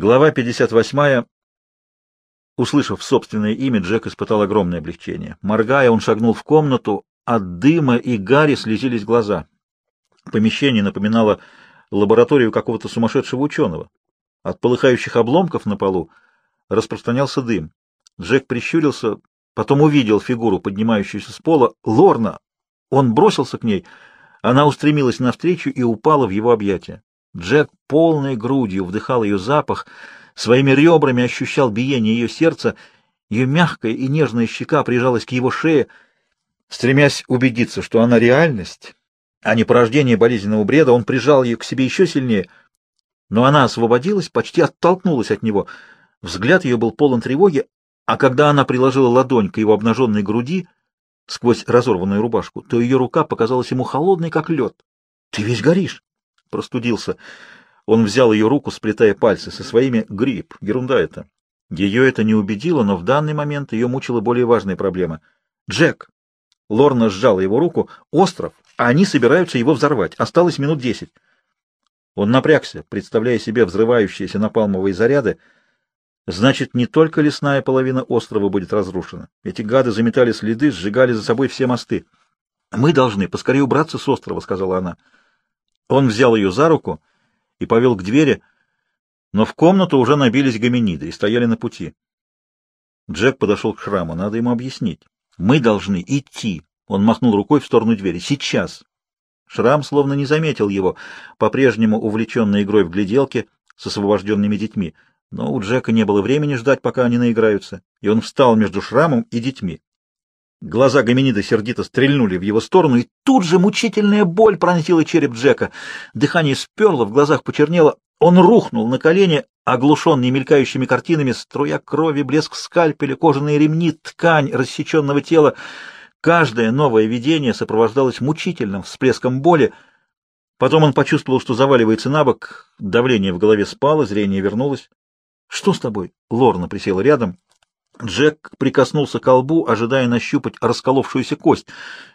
Глава 58. Услышав собственное имя, Джек испытал огромное облегчение. Моргая, он шагнул в комнату, от дыма и гари слезились глаза. Помещение напоминало лабораторию какого-то сумасшедшего ученого. От полыхающих обломков на полу распространялся дым. Джек прищурился, потом увидел фигуру, поднимающуюся с пола. Лорна! Он бросился к ней. Она устремилась навстречу и упала в его объятия. Джек полной грудью вдыхал ее запах, своими ребрами ощущал биение ее сердца, ее мягкая и нежная щека прижалась к его шее, стремясь убедиться, что она реальность, а не порождение болезненного бреда, он прижал ее к себе еще сильнее, но она освободилась, почти оттолкнулась от него. Взгляд ее был полон тревоги, а когда она приложила ладонь к его обнаженной груди сквозь разорванную рубашку, то ее рука показалась ему холодной, как лед. — Ты весь горишь! Простудился. Он взял ее руку, сплетая пальцы со своими. Грипп. Ерунда это. Ее это не убедило, но в данный момент ее мучила более важная проблема. «Джек!» Лорна сжала его руку. «Остров! А они собираются его взорвать. Осталось минут десять». Он напрягся, представляя себе взрывающиеся напалмовые заряды. Значит, не только лесная половина острова будет разрушена. Эти гады заметали следы, сжигали за собой все мосты. «Мы должны поскорее убраться с острова», — сказала она. Он взял ее за руку и повел к двери, но в комнату уже набились гоминиды и стояли на пути. Джек подошел к шраму. Надо ему объяснить. «Мы должны идти!» Он махнул рукой в сторону двери. «Сейчас!» Шрам словно не заметил его, по-прежнему увлеченный игрой в гляделки с освобожденными детьми. Но у Джека не было времени ждать, пока они наиграются, и он встал между Шрамом и детьми. Глаза гоминида сердито стрельнули в его сторону, и тут же мучительная боль пронзила череп Джека. Дыхание сперло, в глазах почернело. Он рухнул на колени, оглушенный мелькающими картинами, струя крови, блеск скальпеля, кожаные ремни, ткань рассеченного тела. Каждое новое видение сопровождалось мучительным всплеском боли. Потом он почувствовал, что заваливается на бок, давление в голове спало, зрение вернулось. — Что с тобой? Лорна присела рядом. Джек прикоснулся к колбу, ожидая нащупать расколовшуюся кость.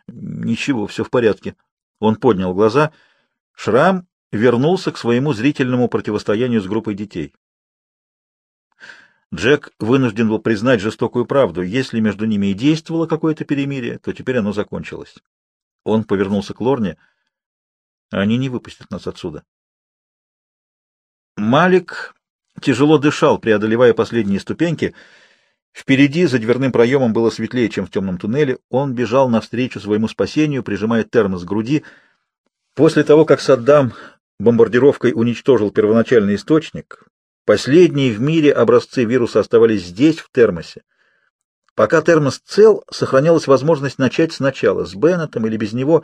Ничего, все в порядке. Он поднял глаза. Шрам вернулся к своему зрительному противостоянию с группой детей. Джек вынужден был признать жестокую правду. Если между ними и действовало какое-то перемирие, то теперь оно закончилось. Он повернулся к Лорне. Они не выпустят нас отсюда. Малик тяжело дышал, преодолевая последние ступеньки, Впереди, за дверным проемом, было светлее, чем в темном туннеле. Он бежал навстречу своему спасению, прижимая термос к груди. После того, как Саддам бомбардировкой уничтожил первоначальный источник, последние в мире образцы вируса оставались здесь, в термосе. Пока термос цел, сохранялась возможность начать сначала, с Беннетом или без него.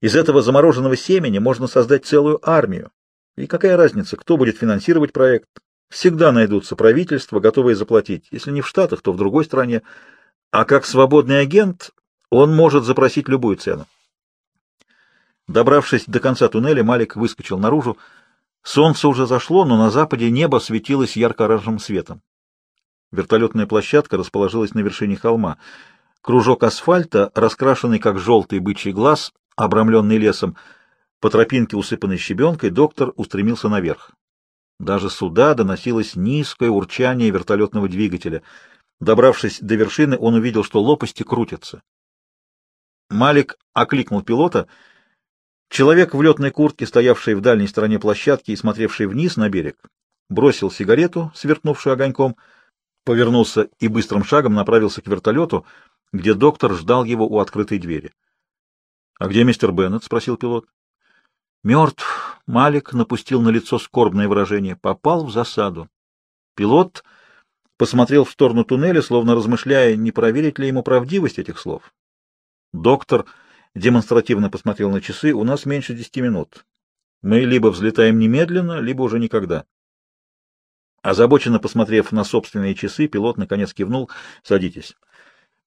Из этого замороженного семени можно создать целую армию. И какая разница, кто будет финансировать проект, Всегда найдутся правительства, готовые заплатить, если не в Штатах, то в другой стране. А как свободный агент он может запросить любую цену. Добравшись до конца туннеля, Малик выскочил наружу. Солнце уже зашло, но на западе небо светилось ярко-оранжевым светом. Вертолетная площадка расположилась на вершине холма. Кружок асфальта, раскрашенный как желтый бычий глаз, обрамленный лесом, по тропинке, усыпанной щебенкой, доктор устремился наверх. Даже сюда доносилось низкое урчание вертолетного двигателя. Добравшись до вершины, он увидел, что лопасти крутятся. Малик окликнул пилота. Человек в летной куртке, стоявший в дальней стороне площадки и смотревший вниз на берег, бросил сигарету, сверкнувшую огоньком, повернулся и быстрым шагом направился к вертолету, где доктор ждал его у открытой двери. — А где мистер Беннет? — спросил пилот. Мертв. Малик напустил на лицо скорбное выражение. Попал в засаду. Пилот посмотрел в сторону туннеля, словно размышляя, не проверить ли ему правдивость этих слов. Доктор демонстративно посмотрел на часы. У нас меньше десяти минут. Мы либо взлетаем немедленно, либо уже никогда. Озабоченно посмотрев на собственные часы, пилот наконец кивнул. «Садитесь.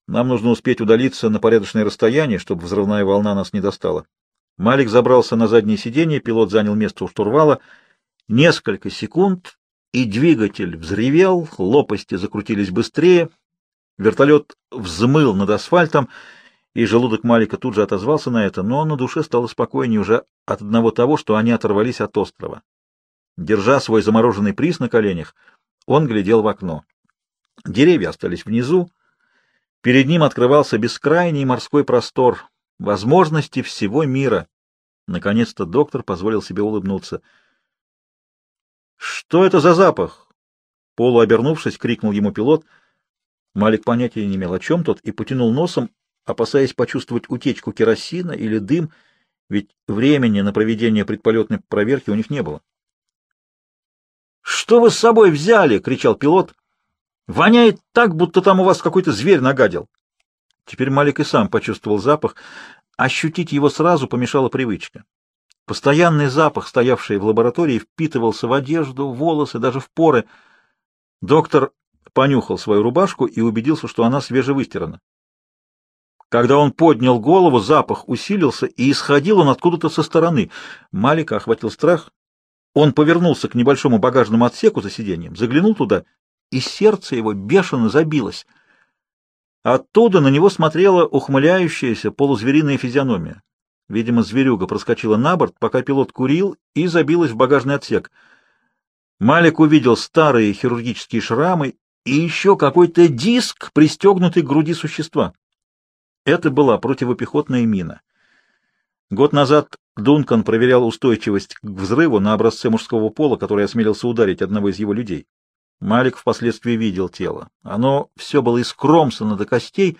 Нам нужно успеть удалиться на порядочное расстояние, чтобы взрывная волна нас не достала». Малик забрался на заднее сиденье, пилот занял место у штурвала. Несколько секунд, и двигатель взревел, лопасти закрутились быстрее, вертолет взмыл над асфальтом, и желудок Малика тут же отозвался на это, но на душе стало спокойнее уже от одного того, что они оторвались от острова. Держа свой замороженный приз на коленях, он глядел в окно. Деревья остались внизу. Перед ним открывался бескрайний морской простор, возможности всего мира. Наконец-то доктор позволил себе улыбнуться. «Что это за запах?» Полуобернувшись, крикнул ему пилот. Малик понятия не имел, о чем тот, и потянул носом, опасаясь почувствовать утечку керосина или дым, ведь времени на проведение предполетной проверки у них не было. «Что вы с собой взяли?» — кричал пилот. «Воняет так, будто там у вас какой-то зверь нагадил». Теперь Малик и сам почувствовал запах. Ощутить его сразу помешала привычка. Постоянный запах, стоявший в лаборатории, впитывался в одежду, волосы, даже в поры. Доктор понюхал свою рубашку и убедился, что она свежевыстирана. Когда он поднял голову, запах усилился, и исходил он откуда-то со стороны. Малика охватил страх. Он повернулся к небольшому багажному отсеку за сиденьем, заглянул туда, и сердце его бешено забилось. Оттуда на него смотрела ухмыляющаяся полузвериная физиономия. Видимо, зверюга проскочила на борт, пока пилот курил, и забилась в багажный отсек. Малик увидел старые хирургические шрамы и еще какой-то диск, пристегнутый к груди существа. Это была противопехотная мина. Год назад Дункан проверял устойчивость к взрыву на образце мужского пола, который осмелился ударить одного из его людей. Малик впоследствии видел тело. Оно все было искромсано до костей,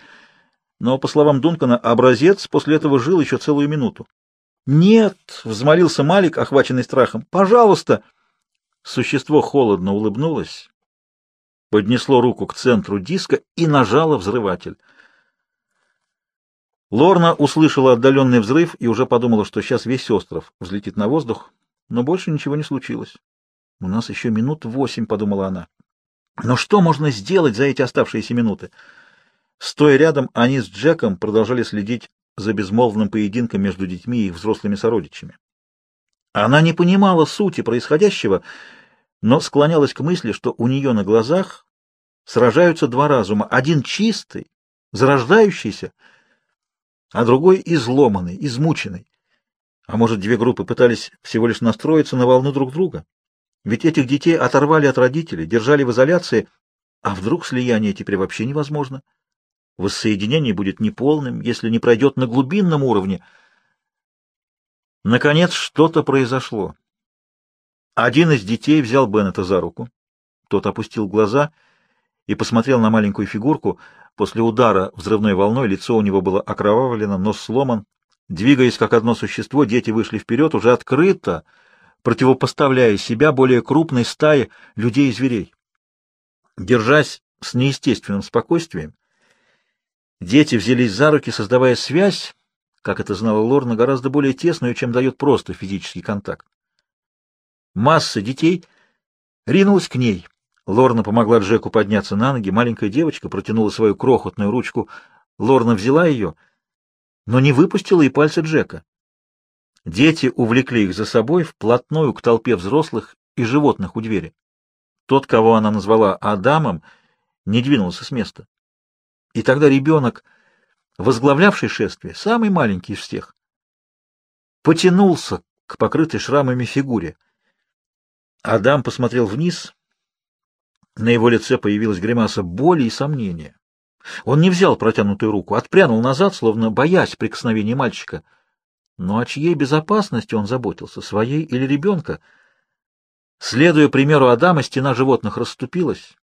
но, по словам Дункана, образец после этого жил еще целую минуту. «Нет!» — взмолился Малик, охваченный страхом. «Пожалуйста!» Существо холодно улыбнулось, поднесло руку к центру диска и нажало взрыватель. Лорна услышала отдаленный взрыв и уже подумала, что сейчас весь остров взлетит на воздух, но больше ничего не случилось. «У нас еще минут восемь», — подумала она. «Но что можно сделать за эти оставшиеся минуты?» Стоя рядом, они с Джеком продолжали следить за безмолвным поединком между детьми и их взрослыми сородичами. Она не понимала сути происходящего, но склонялась к мысли, что у нее на глазах сражаются два разума. Один чистый, зарождающийся — а другой изломанный, измученный. А может, две группы пытались всего лишь настроиться на волну друг друга? Ведь этих детей оторвали от родителей, держали в изоляции, а вдруг слияние теперь вообще невозможно? Воссоединение будет неполным, если не пройдет на глубинном уровне. Наконец, что-то произошло. Один из детей взял Беннета за руку. Тот опустил глаза и посмотрел на маленькую фигурку — После удара взрывной волной лицо у него было окровавлено, нос сломан. Двигаясь как одно существо, дети вышли вперед уже открыто, противопоставляя себя более крупной стае людей и зверей. Держась с неестественным спокойствием, дети взялись за руки, создавая связь, как это знала Лорна, гораздо более тесную, чем дает просто физический контакт. Масса детей ринулась к ней — Лорна помогла Джеку подняться на ноги. Маленькая девочка протянула свою крохотную ручку. Лорна взяла ее, но не выпустила и пальцы Джека. Дети увлекли их за собой вплотную к толпе взрослых и животных у двери. Тот, кого она назвала Адамом, не двинулся с места. И тогда ребенок, возглавлявший шествие, самый маленький из всех, потянулся к покрытой шрамами фигуре. Адам посмотрел вниз на его лице появилась гримаса боли и сомнения. Он не взял протянутую руку, отпрянул назад, словно боясь прикосновения мальчика. Но о чьей безопасности он заботился, своей или ребенка? Следуя примеру Адама, стена животных расступилась,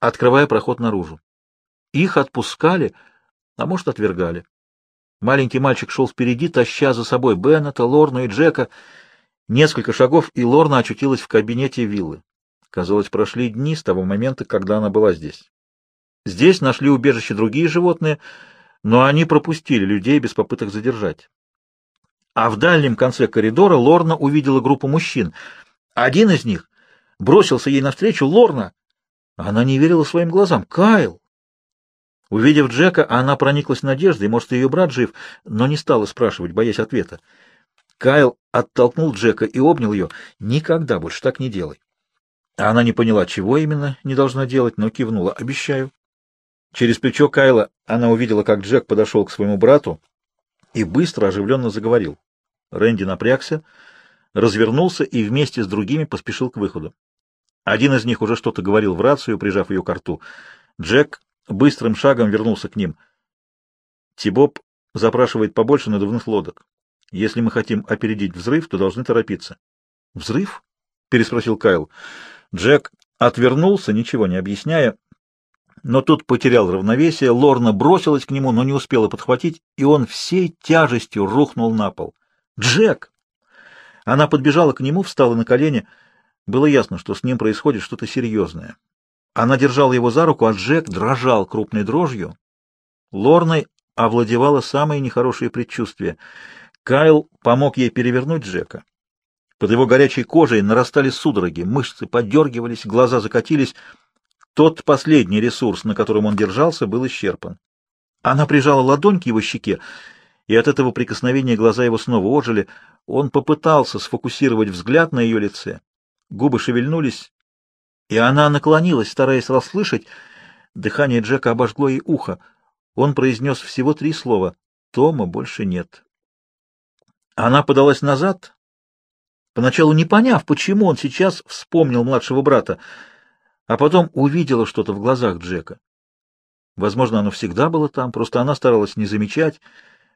открывая проход наружу. Их отпускали, а может, отвергали. Маленький мальчик шел впереди, таща за собой Беннета, Лорну и Джека. Несколько шагов, и Лорна очутилась в кабинете виллы. Казалось, прошли дни с того момента, когда она была здесь. Здесь нашли убежище другие животные, но они пропустили людей без попыток задержать. А в дальнем конце коридора Лорна увидела группу мужчин. Один из них бросился ей навстречу. «Лорна!» Она не верила своим глазам. «Кайл!» Увидев Джека, она прониклась надеждой, может, ее брат жив, но не стала спрашивать, боясь ответа. Кайл оттолкнул Джека и обнял ее. «Никогда больше так не делай». Она не поняла, чего именно не должна делать, но кивнула. «Обещаю». Через плечо Кайла она увидела, как Джек подошел к своему брату и быстро, оживленно заговорил. Рэнди напрягся, развернулся и вместе с другими поспешил к выходу. Один из них уже что-то говорил в рацию, прижав ее к рту. Джек быстрым шагом вернулся к ним. Тибоб запрашивает побольше надувных лодок. Если мы хотим опередить взрыв, то должны торопиться. — Взрыв? — переспросил Кайл. Джек отвернулся, ничего не объясняя, но тут потерял равновесие, Лорна бросилась к нему, но не успела подхватить, и он всей тяжестью рухнул на пол. «Джек!» Она подбежала к нему, встала на колени. Было ясно, что с ним происходит что-то серьезное. Она держала его за руку, а Джек дрожал крупной дрожью. Лорной овладевало самое нехорошее предчувствие. Кайл помог ей перевернуть Джека. Под его горячей кожей нарастали судороги, мышцы подергивались, глаза закатились. Тот последний ресурс, на котором он держался, был исчерпан. Она прижала ладонь к его щеке, и от этого прикосновения глаза его снова ожили. Он попытался сфокусировать взгляд на ее лице. Губы шевельнулись, и она наклонилась, стараясь расслышать. Дыхание Джека обожгло ей ухо. Он произнес всего три слова. «Тома больше нет». Она подалась назад, поначалу не поняв, почему он сейчас вспомнил младшего брата, а потом увидела что-то в глазах Джека. Возможно, оно всегда было там, просто она старалась не замечать,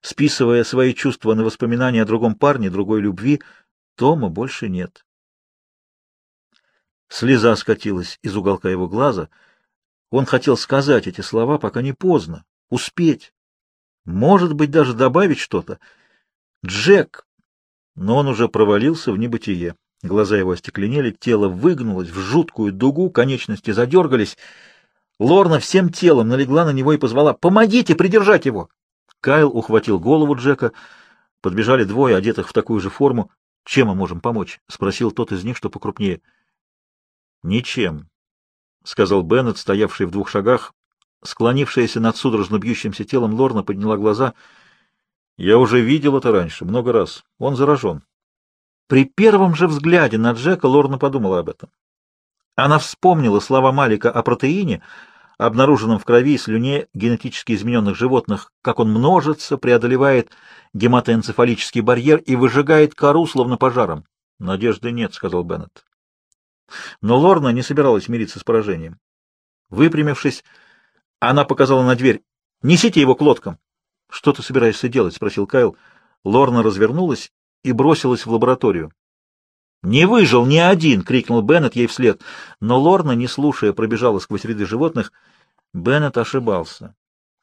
списывая свои чувства на воспоминания о другом парне, другой любви. Тома больше нет. Слеза скатилась из уголка его глаза. Он хотел сказать эти слова, пока не поздно, успеть. Может быть, даже добавить что-то. Джек но он уже провалился в небытие. Глаза его остекленели, тело выгнулось в жуткую дугу, конечности задергались. Лорна всем телом налегла на него и позвала «Помогите придержать его!». Кайл ухватил голову Джека. Подбежали двое, одетых в такую же форму. «Чем мы можем помочь?» — спросил тот из них, что покрупнее. «Ничем», — сказал Беннет, стоявший в двух шагах. Склонившаяся над судорожно бьющимся телом Лорна подняла глаза — я уже видел это раньше, много раз. Он заражен. При первом же взгляде на Джека Лорна подумала об этом. Она вспомнила слова Малика о протеине, обнаруженном в крови и слюне генетически измененных животных, как он множится, преодолевает гематоэнцефалический барьер и выжигает кору, словно пожаром. «Надежды нет», — сказал Беннет. Но Лорна не собиралась мириться с поражением. Выпрямившись, она показала на дверь. «Несите его к лодкам!» «Что ты собираешься делать?» — спросил Кайл. Лорна развернулась и бросилась в лабораторию. «Не выжил ни один!» — крикнул Беннет ей вслед. Но Лорна, не слушая, пробежала сквозь ряды животных. Беннет ошибался.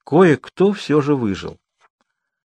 Кое-кто все же выжил.